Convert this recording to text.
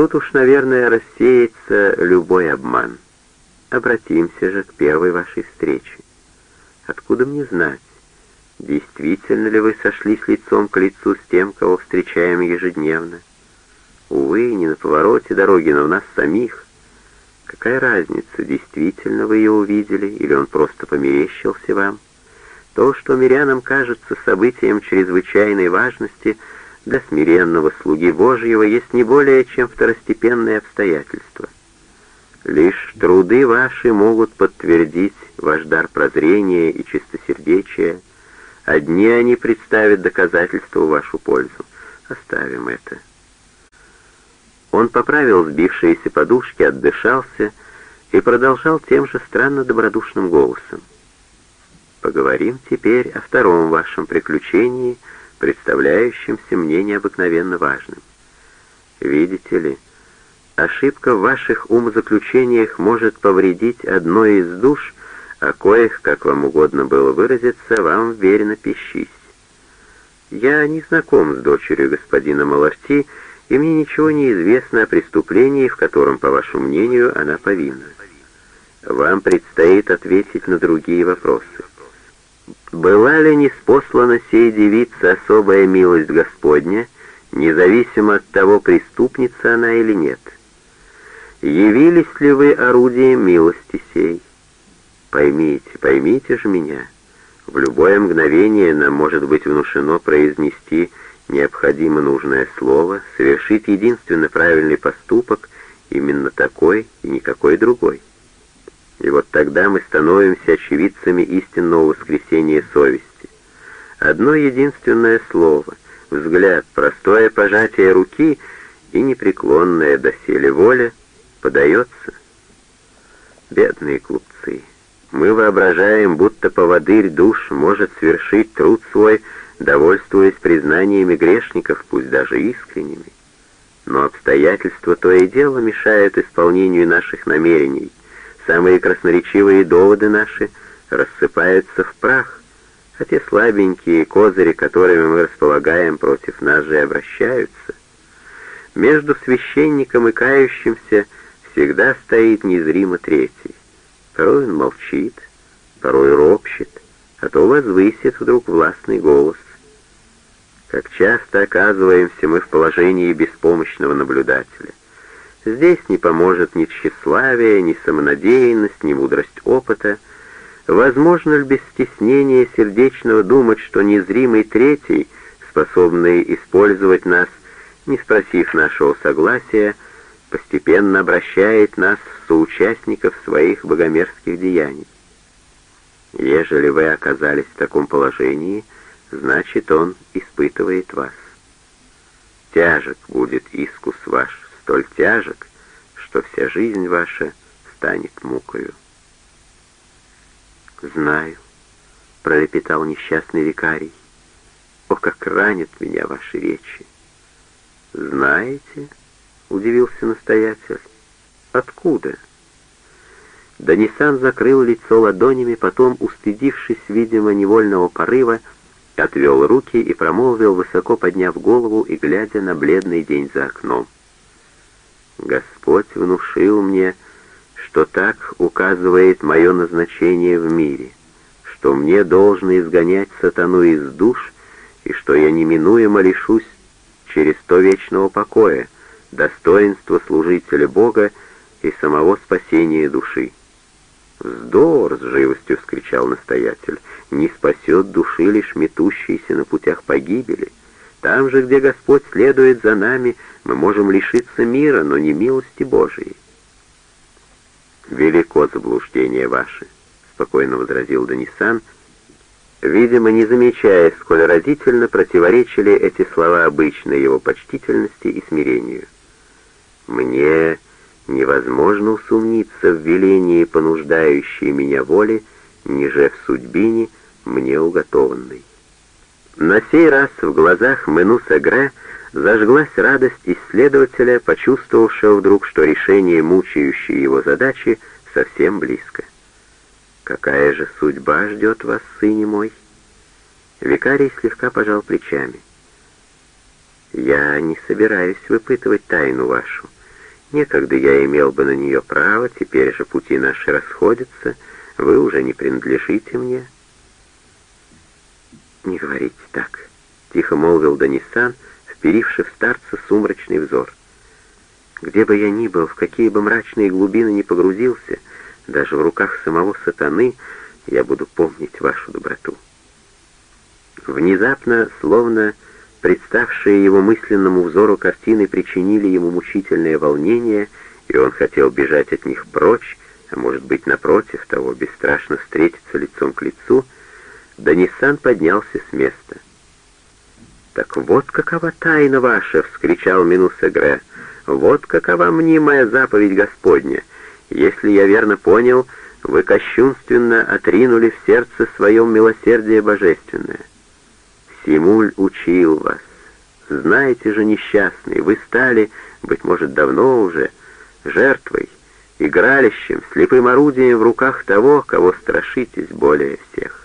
Тут уж, наверное, рассеется любой обман. Обратимся же к первой вашей встрече. Откуда мне знать, действительно ли вы сошлись лицом к лицу с тем, кого встречаем ежедневно? Увы, не на повороте дороги, но в нас самих. Какая разница, действительно вы ее увидели, или он просто померещился вам? То, что мирянам кажется событием чрезвычайной важности, для смиренного слуги Божьего есть не более чем второстепенные обстоятельства. Лишь труды ваши могут подтвердить ваш дар прозрения и чистосердечия. Одни они представят доказательства в вашу пользу. Оставим это. Он поправил сбившиеся подушки, отдышался и продолжал тем же странно добродушным голосом. «Поговорим теперь о втором вашем приключении, представляющемся мне необыкновенно важным. Видите ли, ошибка в ваших умозаключениях может повредить одной из душ, о коих, как вам угодно было выразиться, вам верено пищись. Я не знаком с дочерью господина Маларти, и мне ничего не известно о преступлении, в котором, по вашему мнению, она повинна. Вам предстоит ответить на другие вопросы. Была ли неспослана сей девице особая милость Господня, независимо от того, преступница она или нет? Явились ли вы орудием милости сей? Поймите, поймите же меня. В любое мгновение нам может быть внушено произнести необходимо нужное слово, совершить единственно правильный поступок, именно такой и никакой другой. И вот тогда мы становимся очевидцами истинного воскресения совести. Одно единственное слово, взгляд, простое пожатие руки и непреклонная доселе воля подается. Бедные клубцы, мы воображаем, будто поводырь душ может свершить труд свой, довольствуясь признаниями грешников, пусть даже искренними. Но обстоятельства то и дело мешают исполнению наших намерений. Самые красноречивые доводы наши рассыпаются в прах, а те слабенькие козыри, которыми мы располагаем против нас же обращаются. Между священником и кающимся всегда стоит незримо третий. Порой он молчит, порой ропщет, а то возвысит вдруг властный голос. Как часто оказываемся мы в положении беспомощного наблюдателя. Здесь не поможет ни тщеславие, ни самонадеянность, ни мудрость опыта. Возможно ли без стеснения сердечного думать, что незримый третий, способный использовать нас, не спросив нашего согласия, постепенно обращает нас в соучастников своих богомерзких деяний? Ежели вы оказались в таком положении — значит, он испытывает вас. Тяжек будет искус ваш, столь тяжек, что вся жизнь ваша станет мукою. «Знаю», — пролепетал несчастный викарий, — «о, как ранят меня ваши речи!» «Знаете?» — удивился настоятель. «Откуда?» Данисан закрыл лицо ладонями, потом, устыдившись, видимо, невольного порыва, — отвел руки и промолвил, высоко подняв голову и глядя на бледный день за окном. «Господь внушил мне, что так указывает мое назначение в мире, что мне должно изгонять сатану из душ, и что я неминуемо лишусь через то вечного покоя, достоинства служителя Бога и самого спасения души. «Вздор!» — с живостью вскричал настоятель. «Не спасет души лишь метущиеся на путях погибели. Там же, где Господь следует за нами, мы можем лишиться мира, но не милости Божией». «Велико заблуждение ваше», — спокойно возразил Данисан, видимо, не замечая, сколь разительно противоречили эти слова обычной его почтительности и смирению. «Мне...» Невозможно усомниться в велении, понуждающей меня воли, ниже в судьбине, мне уготованной. На сей раз в глазах Мену Сегре зажглась радость исследователя, почувствовавшего вдруг, что решение мучающей его задачи совсем близко. «Какая же судьба ждет вас, сыне мой?» Викарий слегка пожал плечами. «Я не собираюсь выпытывать тайну вашу. Некогда я имел бы на нее право, теперь же пути наши расходятся, вы уже не принадлежите мне». «Не говорите так», — тихо молвил Данисан, вперивший в старца сумрачный взор. «Где бы я ни был, в какие бы мрачные глубины ни погрузился, даже в руках самого сатаны, я буду помнить вашу доброту». Внезапно, словно представшие его мысленному взору картины причинили ему мучительное волнение, и он хотел бежать от них прочь, а может быть, напротив того, бесстрашно встретиться лицом к лицу, Данисан поднялся с места. «Так вот какова тайна ваша!» — вскричал Минусегре. «Вот какова мнимая заповедь Господня! Если я верно понял, вы кощунственно отринули в сердце своем милосердие божественное. Симуль учил вас. Знаете же, несчастный, вы стали, быть может, давно уже, жертвой, игралищем, слепым орудием в руках того, кого страшитесь более всех.